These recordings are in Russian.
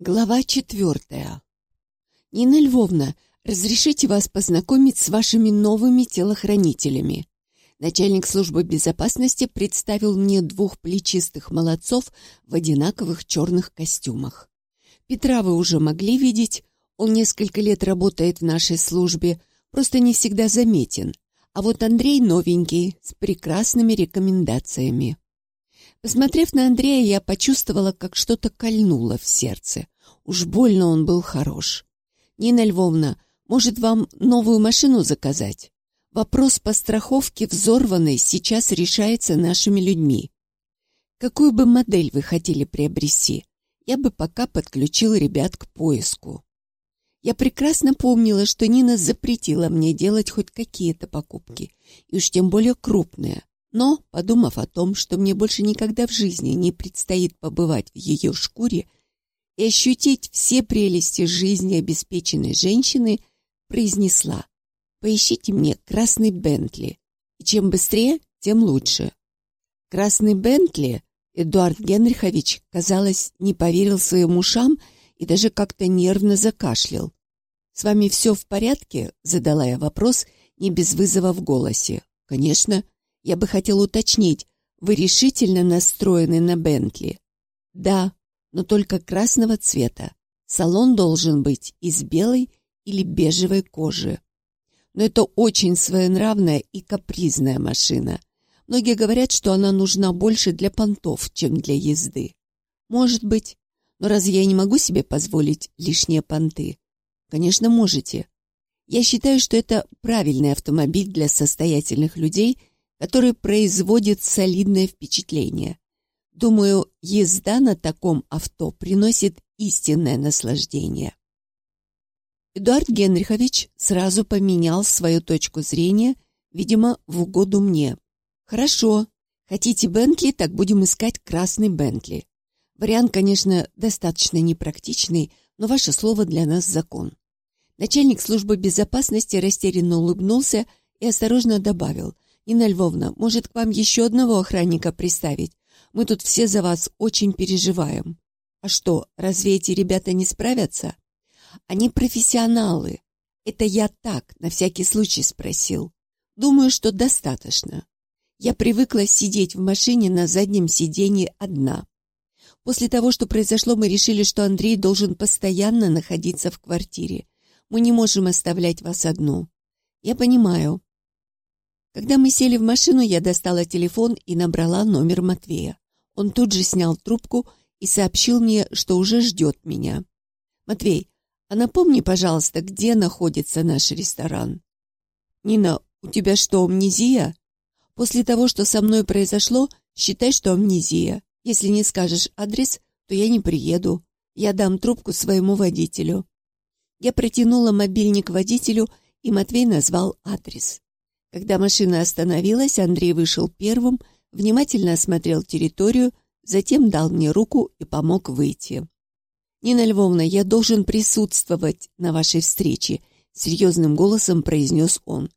Глава четвертая. Нина Львовна, разрешите вас познакомить с вашими новыми телохранителями. Начальник службы безопасности представил мне двух плечистых молодцов в одинаковых черных костюмах. Петра вы уже могли видеть, он несколько лет работает в нашей службе, просто не всегда заметен. А вот Андрей новенький, с прекрасными рекомендациями. Посмотрев на Андрея, я почувствовала, как что-то кольнуло в сердце. Уж больно он был хорош. «Нина Львовна, может, вам новую машину заказать? Вопрос по страховке взорванной сейчас решается нашими людьми. Какую бы модель вы хотели приобрести? Я бы пока подключил ребят к поиску». Я прекрасно помнила, что Нина запретила мне делать хоть какие-то покупки, и уж тем более крупные. Но, подумав о том, что мне больше никогда в жизни не предстоит побывать в ее шкуре и ощутить все прелести жизни обеспеченной женщины, произнесла «Поищите мне красный Бентли, и чем быстрее, тем лучше». Красный Бентли Эдуард Генрихович, казалось, не поверил своим ушам и даже как-то нервно закашлял. «С вами все в порядке?» — задала я вопрос, не без вызова в голосе. «Конечно», я бы хотел уточнить, вы решительно настроены на Бентли? Да, но только красного цвета. Салон должен быть из белой или бежевой кожи. Но это очень своенравная и капризная машина. Многие говорят, что она нужна больше для понтов, чем для езды. Может быть. Но разве я не могу себе позволить лишние понты? Конечно, можете. Я считаю, что это правильный автомобиль для состоятельных людей – который производит солидное впечатление. Думаю, езда на таком авто приносит истинное наслаждение. Эдуард Генрихович сразу поменял свою точку зрения, видимо, в угоду мне. «Хорошо. Хотите Бентли, так будем искать красный Бентли. Вариант, конечно, достаточно непрактичный, но ваше слово для нас закон». Начальник службы безопасности растерянно улыбнулся и осторожно добавил – «Нина Львовна, может, к вам еще одного охранника приставить? Мы тут все за вас очень переживаем». «А что, разве эти ребята не справятся?» «Они профессионалы. Это я так, на всякий случай спросил. Думаю, что достаточно. Я привыкла сидеть в машине на заднем сиденье одна. После того, что произошло, мы решили, что Андрей должен постоянно находиться в квартире. Мы не можем оставлять вас одну. Я понимаю, когда мы сели в машину, я достала телефон и набрала номер Матвея. Он тут же снял трубку и сообщил мне, что уже ждет меня. «Матвей, а напомни, пожалуйста, где находится наш ресторан?» «Нина, у тебя что, амнезия?» «После того, что со мной произошло, считай, что амнезия. Если не скажешь адрес, то я не приеду. Я дам трубку своему водителю». Я протянула мобильник водителю, и Матвей назвал адрес. Когда машина остановилась, Андрей вышел первым, внимательно осмотрел территорию, затем дал мне руку и помог выйти. «Нина Львовна, я должен присутствовать на вашей встрече», — серьезным голосом произнес он.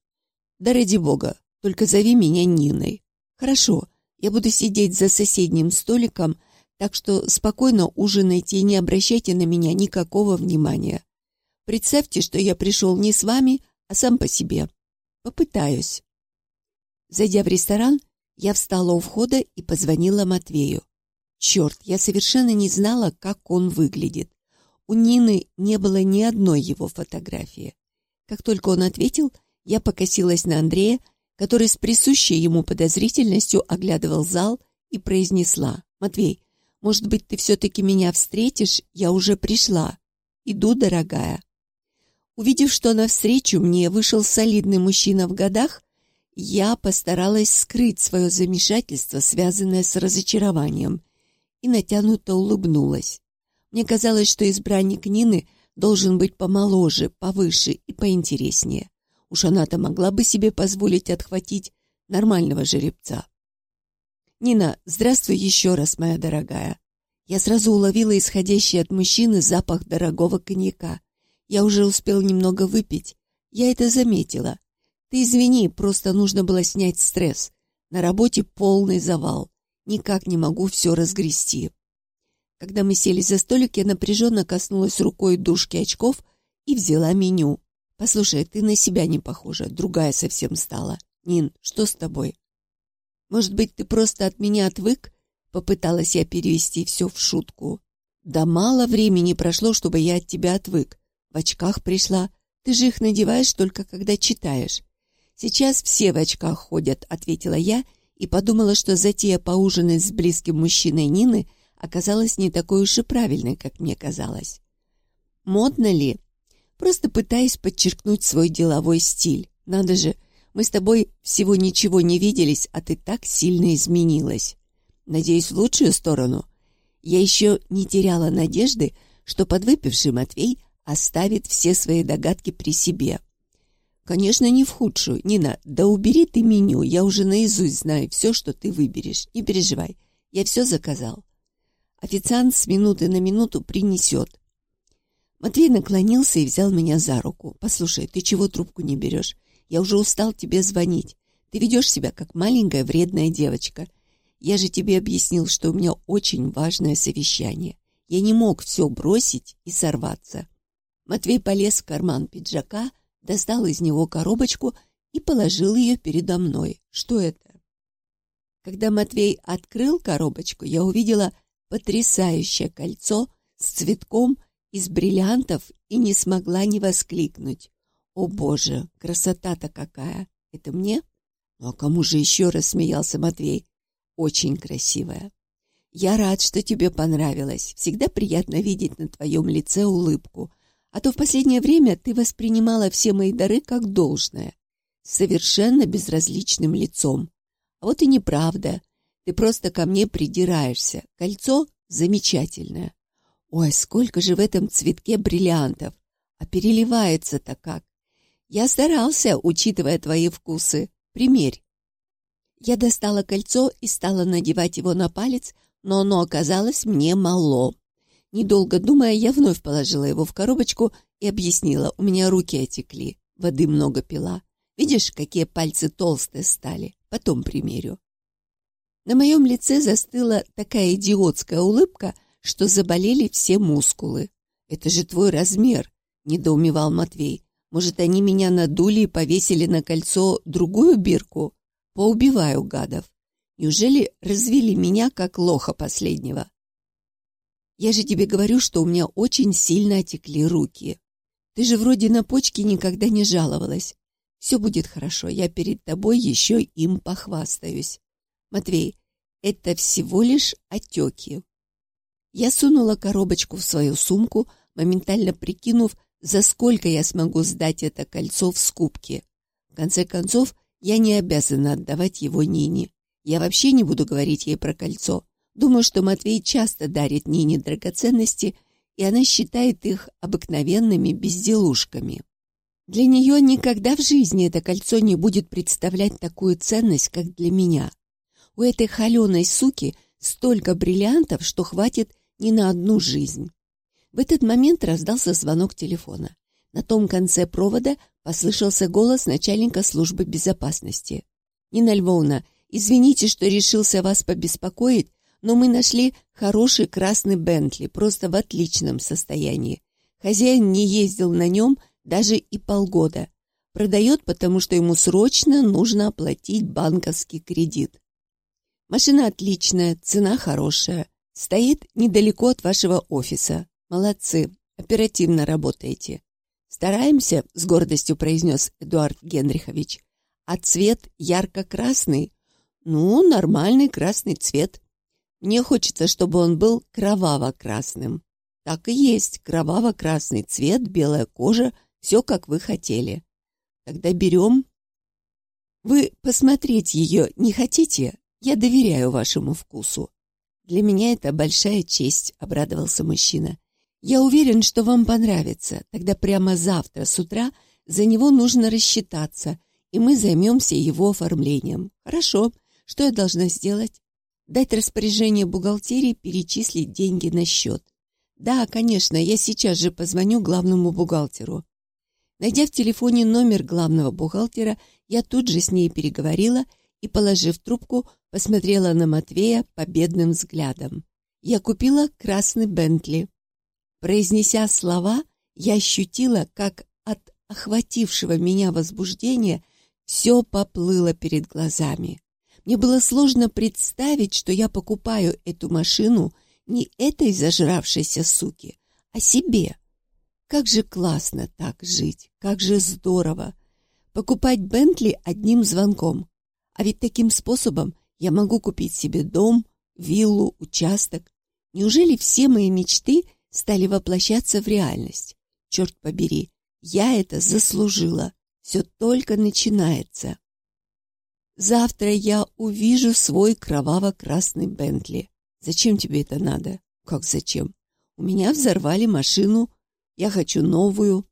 «Да ради бога, только зови меня Ниной». «Хорошо, я буду сидеть за соседним столиком, так что спокойно ужинайте и не обращайте на меня никакого внимания. Представьте, что я пришел не с вами, а сам по себе». Попытаюсь. Зайдя в ресторан, я встала у входа и позвонила Матвею. Черт, я совершенно не знала, как он выглядит. У Нины не было ни одной его фотографии. Как только он ответил, я покосилась на Андрея, который с присущей ему подозрительностью оглядывал зал и произнесла. «Матвей, может быть, ты все-таки меня встретишь? Я уже пришла. Иду, дорогая». Увидев, что навстречу мне вышел солидный мужчина в годах, я постаралась скрыть свое замешательство, связанное с разочарованием, и натянуто улыбнулась. Мне казалось, что избранник Нины должен быть помоложе, повыше и поинтереснее. Уж она-то могла бы себе позволить отхватить нормального жеребца. «Нина, здравствуй еще раз, моя дорогая». Я сразу уловила исходящий от мужчины запах дорогого коньяка. Я уже успел немного выпить. Я это заметила. Ты извини, просто нужно было снять стресс. На работе полный завал. Никак не могу все разгрести. Когда мы сели за столик, я напряженно коснулась рукой дужки очков и взяла меню. «Послушай, ты на себя не похожа, другая совсем стала. Нин, что с тобой?» «Может быть, ты просто от меня отвык?» Попыталась я перевести все в шутку. «Да мало времени прошло, чтобы я от тебя отвык. В очках пришла. Ты же их надеваешь только когда читаешь». «Сейчас все в очках ходят», — ответила я и подумала, что затея поужинать с близким мужчиной Нины оказалась не такой уж и правильной, как мне казалось. Модно ли? Просто пытаясь подчеркнуть свой деловой стиль. Надо же, мы с тобой всего ничего не виделись, а ты так сильно изменилась. Надеюсь, в лучшую сторону. Я еще не теряла надежды, что подвыпивший Матвей оставит все свои догадки при себе. Конечно, не в худшую. Нина, да убери ты меню, я уже наизусть знаю все, что ты выберешь. Не переживай, я все заказал. Официант с минуты на минуту принесет. Матвей наклонился и взял меня за руку. «Послушай, ты чего трубку не берешь? Я уже устал тебе звонить. Ты ведешь себя, как маленькая вредная девочка. Я же тебе объяснил, что у меня очень важное совещание. Я не мог все бросить и сорваться». Матвей полез в карман пиджака, достал из него коробочку и положил ее передо мной. Что это? Когда Матвей открыл коробочку, я увидела потрясающее кольцо с цветком из бриллиантов и не смогла не воскликнуть. «О, Боже, красота-то какая! Это мне?» «Ну, а кому же еще?» — рассмеялся Матвей. «Очень красивая. Я рад, что тебе понравилось. Всегда приятно видеть на твоем лице улыбку. А то в последнее время ты воспринимала все мои дары как должное, совершенно безразличным лицом. А вот и неправда. Ты просто ко мне придираешься. Кольцо замечательное. Ой, сколько же в этом цветке бриллиантов! А переливается-то как! Я старался, учитывая твои вкусы. Примерь. Я достала кольцо и стала надевать его на палец, но оно оказалось мне мало. Недолго думая, я вновь положила его в коробочку и объяснила, у меня руки отекли, воды много пила. Видишь, какие пальцы толстые стали? Потом примерю. На моем лице застыла такая идиотская улыбка, что заболели все мускулы. «Это же твой размер», — недоумевал Матвей. «Может, они меня надули и повесили на кольцо другую бирку? Поубиваю гадов. Неужели развели меня, как лоха последнего?» «Я же тебе говорю, что у меня очень сильно отекли руки. Ты же вроде на почки никогда не жаловалась. Все будет хорошо, я перед тобой еще им похвастаюсь. Матвей, это всего лишь отеки. Я сунула коробочку в свою сумку, моментально прикинув, за сколько я смогу сдать это кольцо в скупке. В конце концов, я не обязана отдавать его Нине. Я вообще не буду говорить ей про кольцо. Думаю, что Матвей часто дарит Нине драгоценности, и она считает их обыкновенными безделушками. Для нее никогда в жизни это кольцо не будет представлять такую ценность, как для меня. У этой холеной суки столько бриллиантов, что хватит не на одну жизнь. В этот момент раздался звонок телефона. На том конце провода послышался голос начальника службы безопасности. «Нина Львовна, извините, что решился вас побеспокоить, но мы нашли хороший красный Бентли, просто в отличном состоянии. Хозяин не ездил на нем даже и полгода. Продает, потому что ему срочно нужно оплатить банковский кредит. Машина отличная, цена хорошая. Стоит недалеко от вашего офиса. Молодцы, оперативно работаете. Стараемся, с гордостью произнес Эдуард Генрихович. А цвет ярко-красный? Ну, нормальный красный цвет. Мне хочется, чтобы он был кроваво-красным. Так и есть, кроваво-красный цвет, белая кожа, все как вы хотели. Тогда берем. Вы посмотреть ее не хотите? Я доверяю вашему вкусу. Для меня это большая честь, обрадовался мужчина. Я уверен, что вам понравится. Тогда прямо завтра с утра за него нужно рассчитаться, и мы займемся его оформлением. Хорошо. Что я должна сделать? Дать распоряжение бухгалтерии перечислить деньги на счет. Да, конечно, я сейчас же позвоню главному бухгалтеру. Найдя в телефоне номер главного бухгалтера, я тут же с ней переговорила и, положив трубку, посмотрела на Матвея победным взглядом. Я купила красный Бентли. Произнеся слова, я ощутила, как от охватившего меня возбуждения все поплыло перед глазами. Мне было сложно представить, что я покупаю эту машину не этой зажравшейся суки, а себе. Как же классно так жить, как же здорово. Покупать Бентли одним звонком. А ведь таким способом я могу купить себе дом, виллу, участок. Неужели все мои мечты стали воплощаться в реальность? Черт побери, я это заслужила. Все только начинается. Завтра я увижу свой кроваво-красный Бентли. Зачем тебе это надо? Как зачем? У меня взорвали машину. Я хочу новую.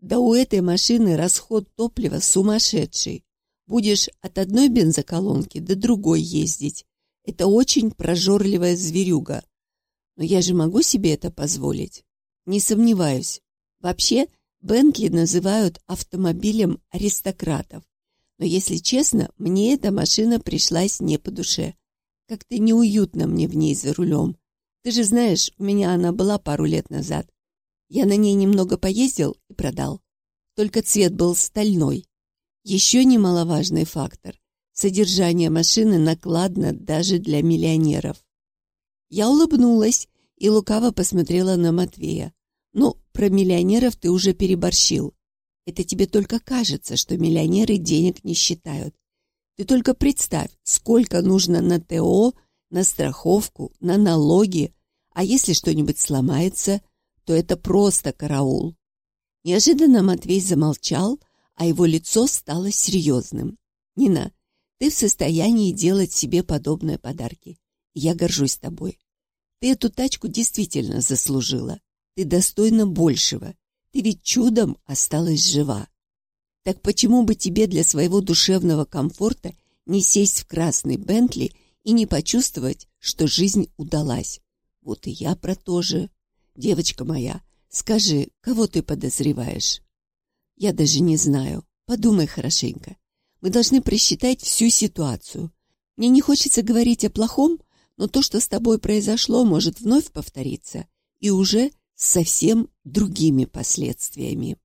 Да у этой машины расход топлива сумасшедший. Будешь от одной бензоколонки до другой ездить. Это очень прожорливая зверюга. Но я же могу себе это позволить? Не сомневаюсь. Вообще, Бентли называют автомобилем аристократов. Но, если честно, мне эта машина пришлась не по душе. Как-то неуютно мне в ней за рулем. Ты же знаешь, у меня она была пару лет назад. Я на ней немного поездил и продал. Только цвет был стальной. Еще немаловажный фактор. Содержание машины накладно даже для миллионеров. Я улыбнулась и лукаво посмотрела на Матвея. «Ну, про миллионеров ты уже переборщил. Это тебе только кажется, что миллионеры денег не считают. Ты только представь, сколько нужно на ТО, на страховку, на налоги, а если что-нибудь сломается, то это просто караул. Неожиданно Матвей замолчал, а его лицо стало серьезным. «Нина, ты в состоянии делать себе подобные подарки. Я горжусь тобой. Ты эту тачку действительно заслужила. Ты достойна большего. Ты ведь чудом осталась жива. Так почему бы тебе для своего душевного комфорта не сесть в красный Бентли и не почувствовать, что жизнь удалась? Вот и я про то же. Девочка моя, скажи, кого ты подозреваешь? Я даже не знаю. Подумай хорошенько. Мы должны просчитать всю ситуацию. Мне не хочется говорить о плохом, но то, что с тобой произошло, может вновь повториться. И уже совсем другими последствиями.